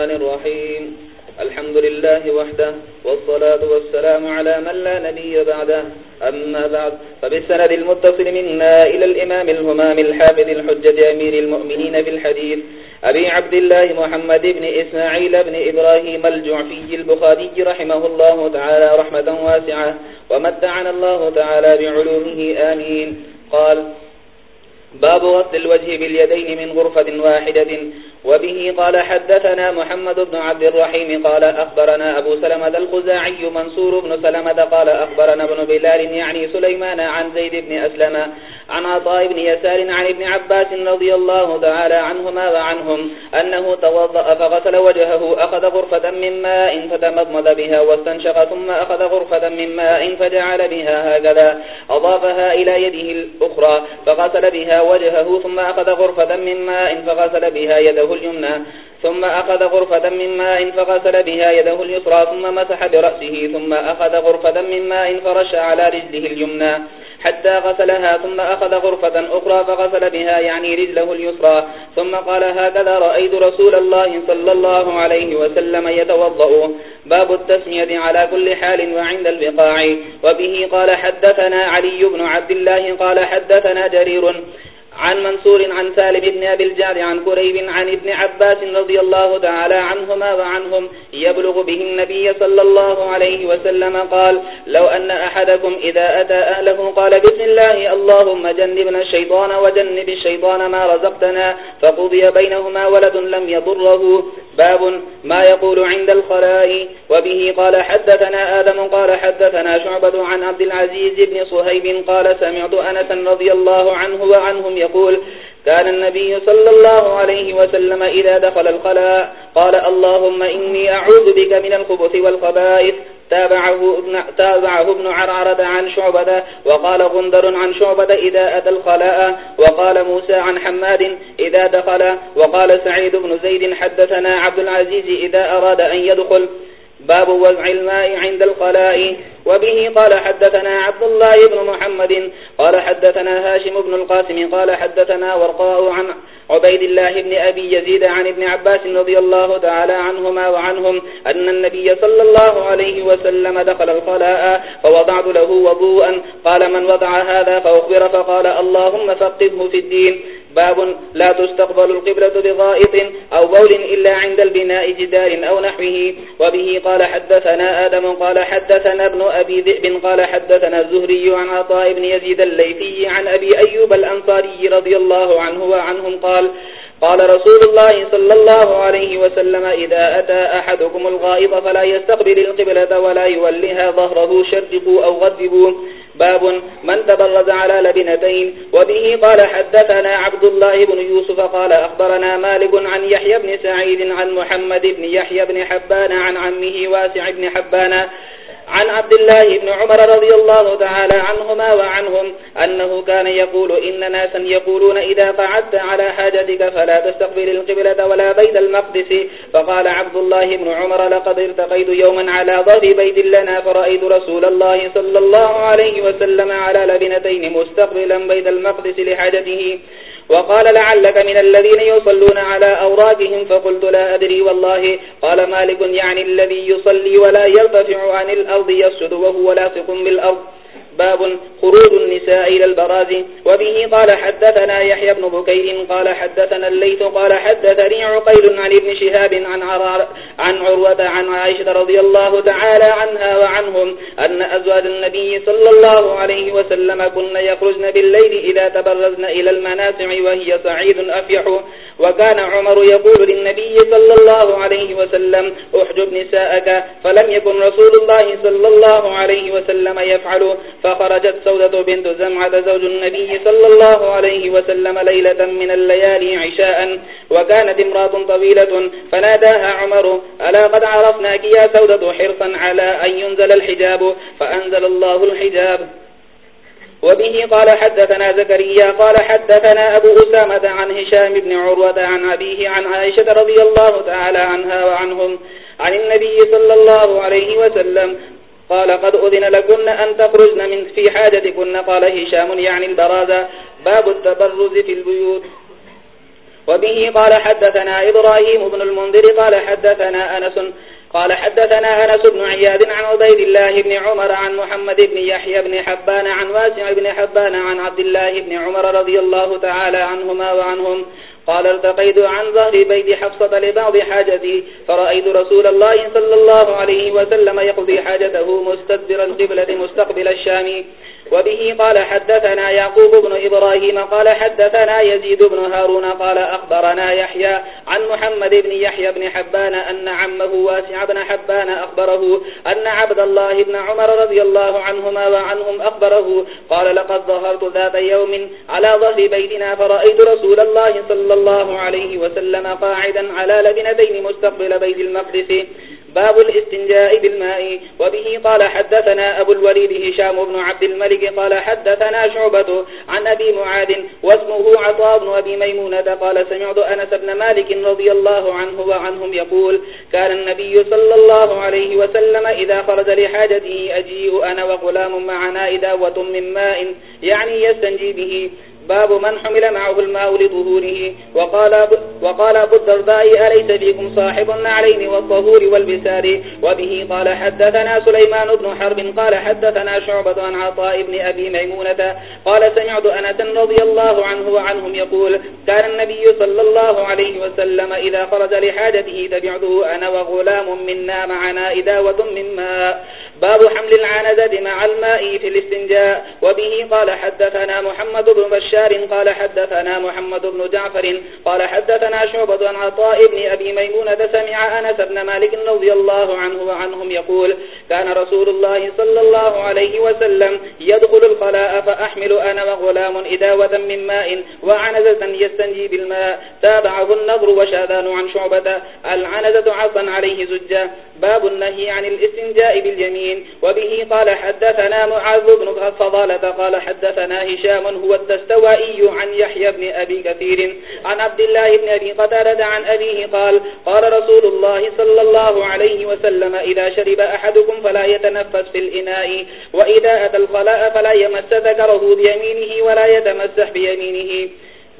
الله الرحمن الرحيم. الحمد لله وحده، والصلاة والسلام على من لا نبي بعده. أما بعد، فبالسند المتصل منا إلى الإمام الهمام الحافظ الحجة أمير المؤمنين في الحديث، أبي عبد الله محمد بن إسماعيل بن إبراهيم الجعفي البخاري رحمه الله تعالى رحمة واسعة، ومتعنا الله تعالى بعلومه، آمين. قال باب غسل الوجه باليدين من غرفة واحدة وبه قال حدثنا محمد بن عبد الرحيم قال أخبرنا أبو سلمة الخزاعي منصور بن سلمة قال أخبرنا ابن بلال يعني سليمان عن زيد بن أسلم عن عطاء بن يسار عن ابن عباس رضي الله تعالى عنهما وعنهم أنه توضأ فغسل وجهه، أخذ غرفة من ماء فتمضمض بها واستنشق ثم أخذ غرفة من ماء فجعل بها هكذا. أضافها إلى يده الأخرى فغسل بها وجهه ثم أخذ غرفة من ماء فغسل بها يده اليمنى، ثم أخذ غرفة من ماء فغسل بها يده اليسرى، ثم مسح برأسه، ثم أخذ غرفة من ماء فرش على رجله اليمنى. حتى غسلها، ثم أخذ غرفة أخرى فغسل بها، يعني رجله اليسرى. ثم قال هكذا رأيت رسول الله صلى الله عليه وسلم يتوضأ. باب التسمية على كل حال وعند البقاع. وبه قال حدثنا علي بن عبد الله قال حدثنا جرير عن منصور عن سالم بن أبي الجار عن كريب عن ابن عباس رضي الله تعالى عنهما وعنهم يبلغ به النبي صلى الله عليه وسلم قال، لو أن أحدكم إذا أتى أهله قال، بسم الله، اللهم جنبنا الشيطان وجنب الشيطان ما رزقتنا فقضي بينهما ولد لم يضره. باب ما يقول عند الخلاء، وبه قال حدثنا آدم، قال حدثنا شعبة عن عبد العزيز بن صهيب، قال سمعت أنسا رضي الله عنه وعنهم يقول كان النبي صلى الله عليه وسلم إذا دخل الخلاء قال اللهم إني أعوذ بك من الخبث والخبائث. تابعه ابن, تابعه ابن عرعرة عن شعبة وقال غندر عن شعبة إذا أتى الخلاء وقال موسى عن حماد إذا دخل وقال سعيد بن زيد حدثنا عبد العزيز إذا أراد أن يدخل باب وزع الماء عند الخلاء وبه قال حدثنا عبد الله بن محمد، قال حدثنا هاشم بن القاسم، قال حدثنا ورقاء عن عبيد الله بن أبي يزيد عن ابن عباس رضي الله تعالى عنهما وعنهم أن النبي صلى الله عليه وسلم دخل الخلاء فوضعت له وضوءا. قال من وضع هذا فأخبر، فقال اللهم فقده في الدين. باب لا تستقبل القبلة بغائط أو بول إلا عند البناء جدار أو نحوه. وبه قال حدثنا آدم، قال حدثنا ابن أبي ذئب، قال حدثنا الزهري عن عطاء بن يزيد الليثي عن أبي أيوب الأنصاري رضي الله عنه وعنهم قال قال رسول الله صلى الله عليه وسلم إذا أتى أحدكم الغائط فلا يستقبل القبلة ولا يولها ظهره، شرقوا أو غذبوا باب من تبرز على لبنتين. وبه قال حدثنا عبد الله بن يوسف قال أخبرنا مالك عن يحيى بن سعيد عن محمد بن يحيى بن حبان عن عمه واسع بن حبان عن عبد الله بن عمر رضي الله تعالى عنهما وعنهم أنه كان يقول إن ناسا يقولون إذا قعدت على حاجتك فلا تستقبل القبلة ولا بيت المقدس. فقال عبد الله بن عمر، لقد ارتقيت يوما على ظهر بيت لنا فرأيت رسول الله صلى الله عليه وسلم على لبنتين مستقبلا بيت المقدس لحاجته. وقال لعلك من الذين يصلون على أوراقهم فقلت لا أدري والله قال مالك يعني الذي يصلي ولا يرتفع عن الأرض يسجد وهو لاصق بالأرض. باب خروج النساء إلى البراز. وبه قال حدثنا يحيى بن بكير قال حدثنا الليث قال حدثني عقيل عن ابن شهاب عن, عرار عن عروة عن عائشة رضي الله تعالى عنها وعنهم أن أزواج النبي صلى الله عليه وسلم كن يخرجن بالليل إذا تبرزن إلى المناسع وهي سعيد أفيح. وكان عمر يقول للنبي صلى الله عليه وسلم احجب نساءك، فلم يكن رسول الله صلى الله عليه وسلم يفعل. فخرجت سودة بنت زمعة زوج النبي صلى الله عليه وسلم ليلة من الليالي عشاء. وكانت امرأة طويلة، فناداها عمر ألا قد عرفناك يا سودة حرصا على أن ينزل الحجاب فأنزل الله الحجاب. وبه قال حدثنا زكريا، قال حدثنا أبو أسامة عن هشام بن عروة عن أبيه عن عائشة رضي الله تعالى عنها وعنهم عن النبي صلى الله عليه وسلم، قال قد أذن لكن أن تخرجن من في حاجتكن، قال هشام يعني البرازة، باب التبرز في البيوت. وبه قال حدثنا إبراهيم بن المنذر قال حدثنا أنس، قال حدثنا أنس بن عياد عن عبيد الله بن عمر عن محمد بن يحيى بن حبان عن واسع بن حبان عن عبد الله بن عمر رضي الله تعالى عنهما وعنهم قال ارتقيت عن ظهر بيت حفصة لبعض حاجتي، فرأيت رسول الله صلى الله عليه وسلم يقضي حاجته مستدبر القبلة مستقبل الشام. وبه قال حدثنا يعقوب بن إبراهيم، قال حدثنا يزيد بن هارون، قال أخبرنا يحيى عن محمد بن يحيى بن حبان أن عمه واسع بن حبان أخبره أن عبد الله بن عمر رضي الله عنهما وعنهم أخبره، قال لقد ظهرت ذات يوم على ظهر بيتنا، فرأيت رسول الله صلى الله عليه وسلم قاعدا على لبنتين مستقبل بيت المقدس باب الاستنجاء بالماء وبه قال حدثنا أبو الوليد هشام بن عبد الملك قال حدثنا شعبة عن أبي معاد واسمه عطاء بن أبي ميمونة قال سمعت أنس بن مالك رضي الله عنه وعنهم يقول كان النبي صلى الله عليه وسلم إذا خرج لحاجته أجيء أنا وغلام معنا إداوة من ماء يعني يستنجي به باب من حمل معه الماء لظهوره وقال, وقال أبو الدرداء أليس فيكم صاحب النعلين والطهور والبسار؟ وبه قال حدثنا سليمان بن حرب قال حدثنا شعبة عن عطاء بن أبي ميمونة قال سمعت أنس رضي الله عنه وعنهم يقول كان النبي صلى الله عليه وسلم إذا خرج لحاجته تبعته أنا وغلام منا معنا إداوة من ماء. باب حمل العنزة مع الماء في الاستنجاء، وبه قال حدثنا محمد بن بشار، قال حدثنا محمد بن جعفر، قال حدثنا شعبة عن عطاء بن أبي ميمونة، سمع أنس بن مالك رضي الله عنه وعنهم يقول كان رسول الله صلى الله عليه وسلم يدخل الخلاء فأحمل أنا وغلام إداوة من ماء وعنزة يستنجي بالماء. تابعه النظر وشاذان عن شعبة، العنزة عصا عليه زجة باب النهي عن الاستنجاء باليمين. الدين وبه قال حدثنا معاذ بن فضالة قال حدثنا هشام هو التستوائي عن يحيى بن أبي كثير عن عبد الله بن أبي قتالة عن أبيه قال قال رسول الله صلى الله عليه وسلم إذا شرب أحدكم فلا يتنفس في الإناء، وإذا أتى الخلاء فلا يمس ذكره بيمينه ولا يتمسح بيمينه.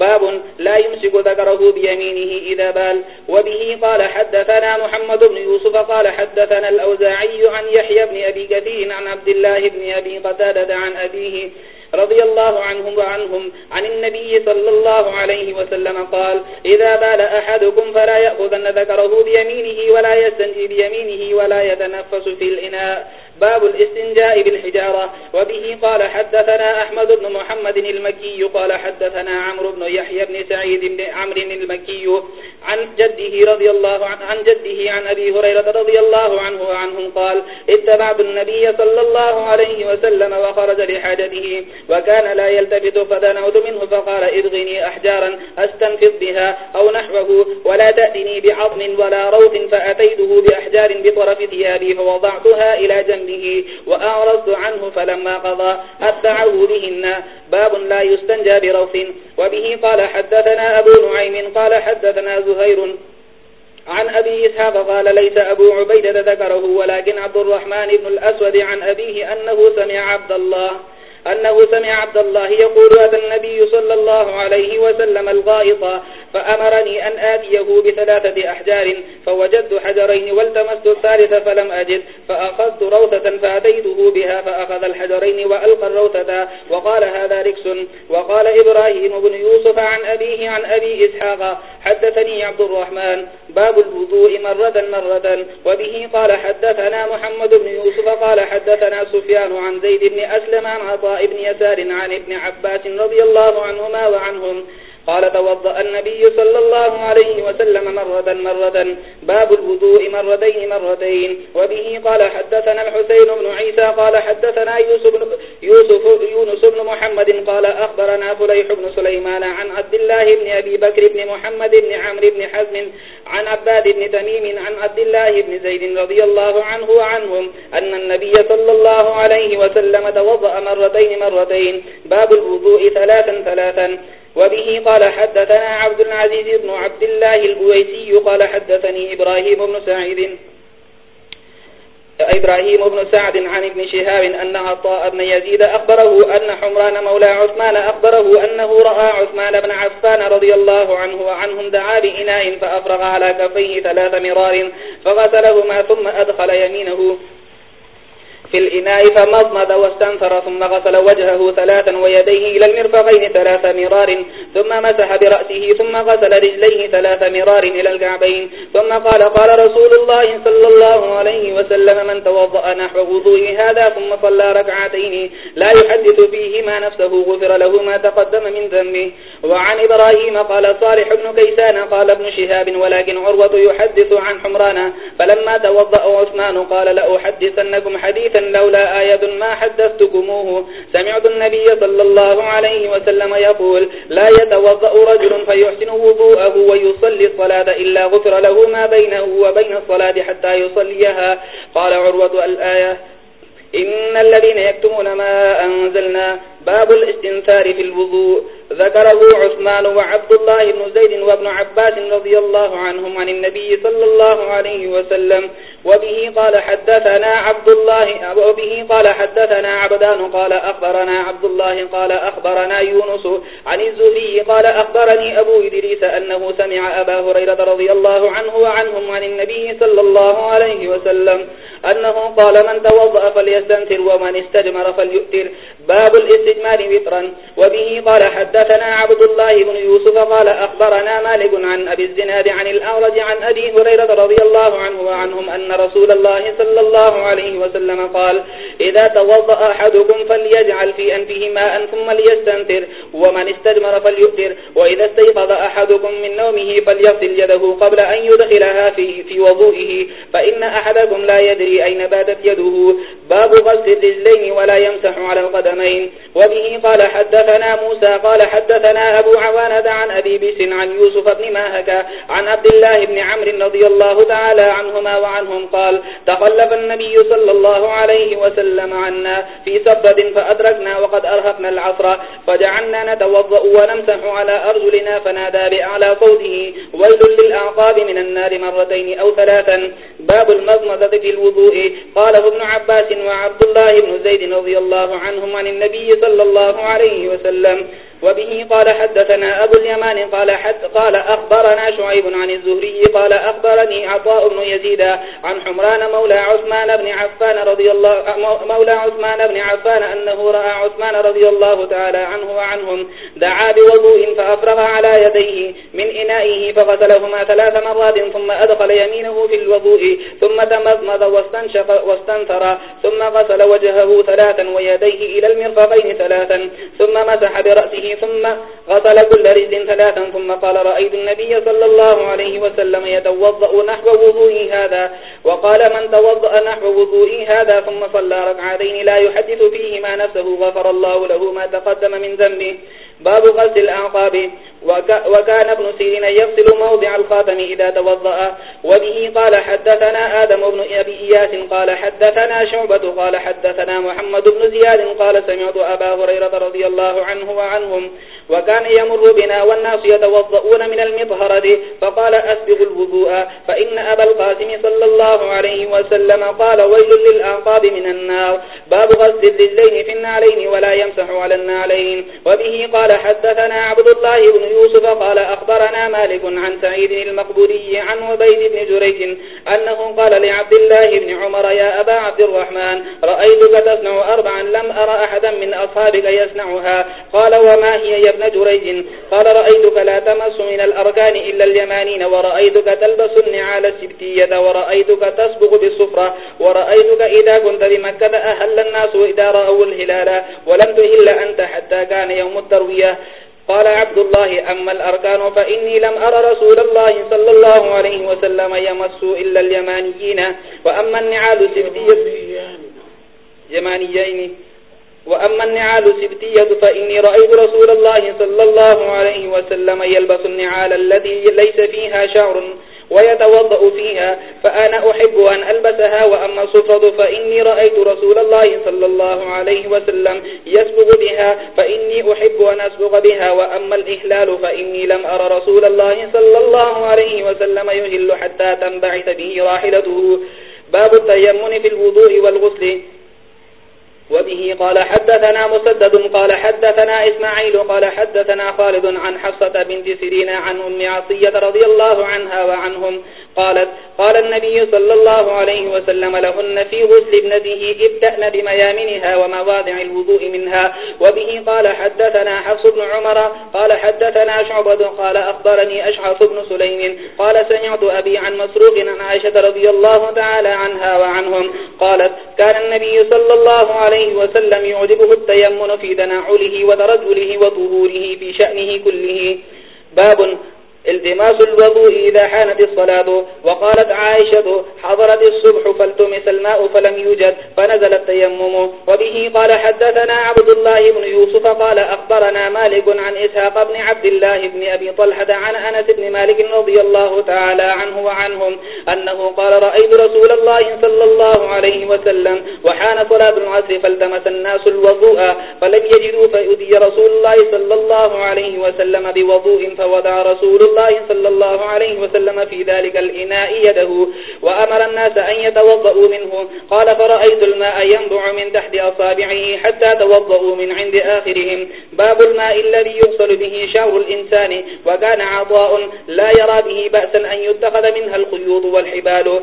باب لا يمسك ذكره بيمينه إذا بال. وبه قال حدثنا محمد بن يوسف قال حدثنا الأوزاعي عن يحيى بن أبي كثير عن عبد الله بن أبي قتادة عن أبيه رضي الله عنهم وعنهم عن النبي صلى الله عليه وسلم قال إذا بال أحدكم فلا يأخذن ذكره بيمينه ولا يستنجي بيمينه ولا يتنفس في الإناء. باب الاستنجاء بالحجارة. وبه قال حدثنا أحمد بن محمد المكي قال حدثنا عمرو بن يحيى بن سعيد بن عمر المكي عن جده رضي الله عن, عن جده عن أبي هريرة رضي الله عنه وعنهم قال اتبعت النبي صلى الله عليه وسلم وخرج لحاجته وكان لا يلتفت فدنوت منه فقال اذغني أحجارا أستنفض بها أو نحوه ولا تأتني بعظم ولا روث فأتيته بأحجار بطرف ثيابي فوضعتها إلى جنب جنبه وأعرضت عنه فلما قضى التعوذهن باب لا يستنجى بروث وبه قال حدثنا أبو نعيم قال حدثنا زهير عن أبي إسحاق قال ليس أبو عبيدة ذكره ولكن عبد الرحمن بن الأسود عن أبيه أنه سمع عبد الله أنه سمع عبد الله يقول أتى النبي صلى الله عليه وسلم الغائط فأمرني أن آتيه بثلاثة أحجار، فوجدت حجرين والتمست الثالث فلم أجد، فأخذت روثة فأتيته بها، فأخذ الحجرين وألقى الروثة، وقال هذا ركس. وقال إبراهيم بن يوسف عن أبيه عن أبي إسحاق، حدثني عبد الرحمن. باب الوضوء مرة مرة. وبه قال حدثنا محمد بن يوسف قال حدثنا سفيان عن زيد بن أسلم عن عطاء بن يسار عن ابن عباس رضي الله عنهما وعنهم. قال توضأ النبي صلى الله عليه وسلم مرة مرة. باب الوضوء مرتين مرتين. وبه قال حدثنا الحسين بن عيسى قال حدثنا يوسف, يوسف يونس بن محمد قال أخبرنا فليح بن سليمان عن عبد الله بن أبي بكر بن محمد بن عمر بن حزم عن عباد بن تميم عن عبد الله بن زيد رضي الله عنه وعنهم أن النبي صلى الله عليه وسلم توضأ مرتين مرتين. باب الوضوء ثلاثا ثلاثا. وبه قال حدثنا عبد العزيز بن عبد الله البويسي قال حدثني إبراهيم بن سعيد. إبراهيم بن سعد عن ابن شهاب أن عطاء بن يزيد أخبره أن حمران مولى عثمان أخبره أنه رأى عثمان بن عفان رضي الله عنه وعنهم دعا بإناء فأفرغ على كفيه ثلاث مرار فغسلهما ثم أدخل يمينه. في الإناء فمضمد واستنثر ثم غسل وجهه ثلاثا ويديه إلى المرفقين ثلاث مرار، ثم مسح برأسه ثم غسل رجليه ثلاث مرار إلى الكعبين. ثم قال قال رسول الله صلى الله عليه وسلم، من توضأ نحو وضوء هذا ثم صلى ركعتين، لا يحدث فيهما نفسه، غفر له ما تقدم من ذنبه. وعن إبراهيم قال، صالح بن كيسان قال ابن شهاب، ولكن عروة يحدث عن حمرانا فلما توضأ عثمان قال، لأحدثنكم حديثا لولا آية ما حدثتكموه. سمعت النبي صلى الله عليه وسلم يقول، لا يتوضأ رجل فيحسن وضوءه ويصلي الصلاة إلا غفر له ما بينه وبين الصلاة حتى يصليها. قال عروة الآية، إن الذين يكتمون ما أنزلنا باب الاستنثار في الوضوء. ذكره عثمان وعبد الله بن زيد وابن عباس رضي الله عنهم عن النبي صلى الله عليه وسلم. وبه قال حدثنا عبد الله، وبه قال حدثنا عبدان قال أخبرنا عبد الله، قال أخبرنا يونس عن الزهري، قال أخبرني أبو إدريس أنه سمع أبا هريرة رضي الله عنه وعنهم عن النبي صلى الله عليه وسلم أنه قال من توضأ فليستنثر ومن استجمر فليؤتر. باب الاستنثار الاستجمار وطرا. وبه قال حدثنا عبد الله بن يوسف قال أخبرنا مالك عن أبي الزناد عن الأعرج عن أبي هريرة رضي الله عنه وعنهم أن رسول الله صلى الله عليه وسلم قال إذا توضأ أحدكم فليجعل في أنفه ماء ثم ليستنثر ومن استجمر فليؤتر وإذا استيقظ أحدكم من نومه فليغسل يده قبل أن يدخلها في, في وضوئه فإن أحدكم لا يدري أين بادت يده. باب غسل الرجلين ولا يمسح على القدمين. وبه قال حدثنا موسى، قال حدثنا أبو عوانة عن أبي بس عن يوسف بن ماهك عن عبد الله بن عمر رضي الله تعالى عنهما وعنهم قال تخلف النبي صلى الله عليه وسلم عنا في سبب فأدركنا وقد أرهقنا العصر، فجعلنا نتوضأ ونمسح على أرجلنا فنادى بأعلى صوته ويل للأعقاب من النار مرتين أو ثلاثا باب المضمضة في الوضوء قال ابن عباس وعبد الله بن زيد رضي الله عنهم عن النبي صلى صلی اللہ علیہ وسلم وبه قال حدثنا أبو اليمان قال, حد قال أخبرنا شعيب عن الزهري قال أخبرني عطاء بن يزيد عن حمران مولى عثمان بن عفان رضي الله مولى عثمان بن عفان أنه رأى عثمان رضي الله تعالى عنه وعنهم دعا بوضوء فأفرغ على يديه من إنائه فغسلهما ثلاث مرات ثم أدخل يمينه في الوضوء ثم تمضمض واستنشق واستنثر ثم غسل وجهه ثلاثا ويديه إلى المرفقين ثلاثا ثم مسح برأسه ثم غسل كل رجل ثلاثا ثم قال رأيت النبي صلى الله عليه وسلم يتوضأ نحو وضوئي هذا، وقال من توضأ نحو وضوئي هذا ثم صلى ركعتين لا يحدث فيهما نفسه، غفر الله له ما تقدم من ذنبه. باب غسل الأعقاب. وكان ابن سيرين يغسل موضع الخاتم إذا توضأ. وبه قال حدثنا آدم بن أبي إياس قال حدثنا شعبة قال حدثنا محمد بن زياد قال سمعت أبا هريرة رضي الله عنه وعنه وعنهم وكان يمر بنا والناس يتوضؤون من المطهرة فقال أسبغ الوضوء. فإن أبا القاسم صلى الله عليه وسلم قال ويل للأعقاب من النار. باب غسل الرجلين في النعلين ولا يمسح على النعلين وبه قال حدثنا عبد الله بن يوسف قال أخبرنا مالك عن سعيد المقبوري عن عبيد بن جريج أنه قال لعبد الله بن عمر يا أبا عبد الرحمن، رأيتك تصنع أربعا لم أرى أحدا من أصحابك يصنعها. قال وما هي يا ابن جريج؟ قال رأيتك لا تمس من الأركان إلا اليمانين، ورأيتك تلبس النعال السبتية، ورأيتك تسبق بالصفرة، ورأيتك إذا كنت بمكة أهل الناس إذا رأوا الهلال ولم تهل أنت حتى كان يوم التروية. قال عبد الله، أما الأركان فإني لم أرى رسول الله صلى الله عليه وسلم يمس إلا اليمانيين. وأما النعال سبتية يمانيين. وأما النعال سبتية فإني رأيت رسول الله صلى الله عليه وسلم يلبس النعال الذي ليس فيها شعر. ويتوضأ فيها، فأنا أحب أن ألبسها، وأما الصفرة فإني رأيت رسول الله صلى الله عليه وسلم يسبغ بها، فإني أحب أن أسبغ بها، وأما الإهلال فإني لم أرى رسول الله صلى الله عليه وسلم يهل حتى تنبعث به راحلته. باب التيمن في الوضوء والغسل. وبه قال حدثنا مسدد، قال حدثنا إسماعيل، قال حدثنا خالد عن حفصة بنت سيرين عن أم عصية رضي الله عنها وعنهم قالت، قال النبي صلى الله عليه وسلم لهن في غسل ابنته ابتأن بميامنها ومواضع الوضوء منها. وبه قال، حدثنا حفص بن عمر، قال، حدثنا شعبة، قال، أخبرني أشعص بن سليم، قال، سمعت أبي عن مسروق عن عائشة رضي الله تعالى عنها وعنهم. قالت، كان النبي صلى الله عليه وسلم يعجبه التيمن في دناعله وترجله وطهوره في شأنه كله. باب التماس الوضوء إذا حانت الصلاة، وقالت عائشة، حضرت الصبح فالتمس الماء فلم يوجد، فنزل التيمم. وبه قال، حدثنا عبد الله بن يوسف، قال أخبرنا مالك عن إسحاق بن عبد الله بن أبي طلحة عن أنس بن مالك رضي الله تعالى عنه وعنهم، أنه قال، رأيت رسول الله صلى الله عليه وسلم، وحان صلاة العصر فالتمس الناس الوضوء، فلم يجدوا فأدي رسول الله صلى الله عليه وسلم بوضوء، فوضع رسول الله الله صلى الله عليه وسلم في ذلك الإناء يده وأمر الناس أن يتوضأوا منه. قال، فرأيت الماء ينبع من تحت أصابعه حتى توضأوا من عند آخرهم. باب الماء الذي يغسل به شعر الإنسان وكان عطاء لا يرى به بأسا أن يتخذ منها الخيوط والحبال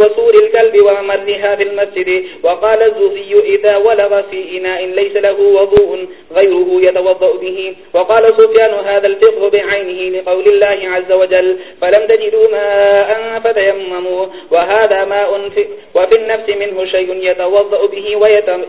وسور الكلب ومرها في المسجد. وقال الزوفي، إذا ولغ في إناء ليس له وضوء غيره يتوضأ به. وقال سفيان، هذا الفقه بعين بعينه لقول الله عز وجل، فلم تجدوا ماء فتيمموا وهذا ماء في وفي النفس منه شيء يتوضأ به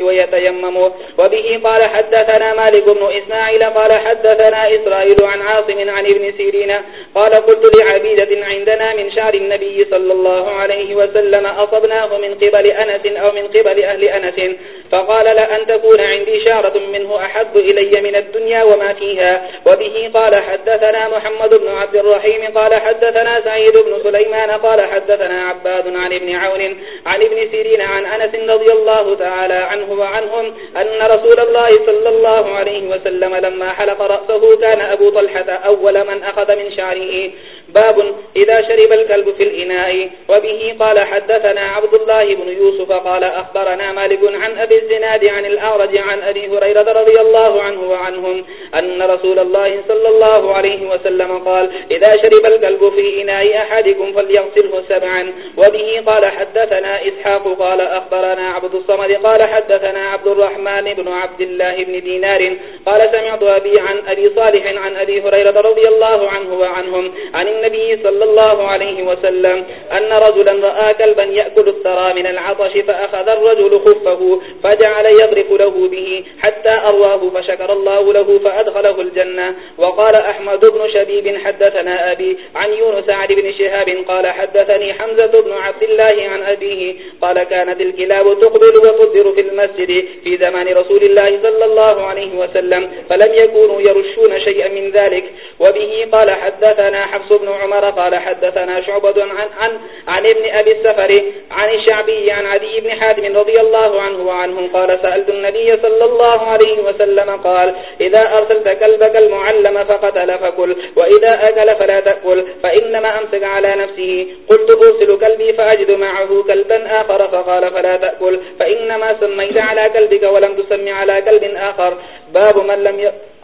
ويتيمم وبه قال حدثنا مالك بن إسماعيل، قال حدثنا إسرائيل عن عاصم عن ابن سيرين، قال قلت لعبيدة عندنا من شعر النبي صلى الله عليه وسلم، أصبناه من قبل أنس أو من قبل أهل أنس. فقال لأن تكون عندي شعرة منه أحب إلي من الدنيا وما فيها. وبه قال حدثنا محمد بن عبد الرحيم، قال حدثنا سعيد بن سليمان، قال حدثنا عباد عن ابن عون، عن ابن سيرين، عن أنس رضي الله تعالى عنه وعنهم أن رسول الله صلى الله عليه وسلم لما حلق رأسه كان أبو طلحة أول من أخذ من شعره. باب إذا شرب الكلب في الإناء، وبه قال حدثنا عبد الله بن يوسف قال أخبرنا مالك عن أبي الزناد عن الأعرج عن أبي هريرة رضي الله عنه وعنهم أن رسول الله صلى الله عليه وسلم قال إذا شرب الكلب في إناء أحدكم فليغسله سبعا. وبه قال حدثنا إسحاق قال أخبرنا عبد الصمد قال حدثنا عبد الرحمن بن عبد الله بن دينار قال سمعت أبي عن أبي صالح عن أبي هريرة رضي الله عنه وعنهم عن النبي صلى الله عليه وسلم أن رجلا رأى كلبا يأكل الثرى من العطش فأخذ الرجل خفه فجعل يضرف له به حتى أرواه فشكر الله له فأدخله الجنة. وقال أحمد بن شبيب حدثنا أبي عن يونس عن بن شهاب قال حدثني حمزة بن عبد الله عن أبيه قال كانت الكلاب تقبل وتصدر في المسجد في زمان رسول الله صلى الله عليه وسلم فلم يكونوا يرشون شيئا من ذلك. وبه قال حدثنا حفص بن بن عمر قال حدثنا شعبة عن, عن, عن ابن أبي السفر عن الشعبي عن عدي بن حاتم رضي الله عنه وعنهم قال سألت النبي صلى الله عليه وسلم قال إذا أرسلت كلبك المعلم فقتل فكل وإذا أكل فلا تأكل فإنما أمسك على نفسه. قلت أرسل كلبي فأجد معه كلبا آخر فقال فلا تأكل فإنما سميت على كلبك ولم تسمي على كلب آخر. باب من لم يأكل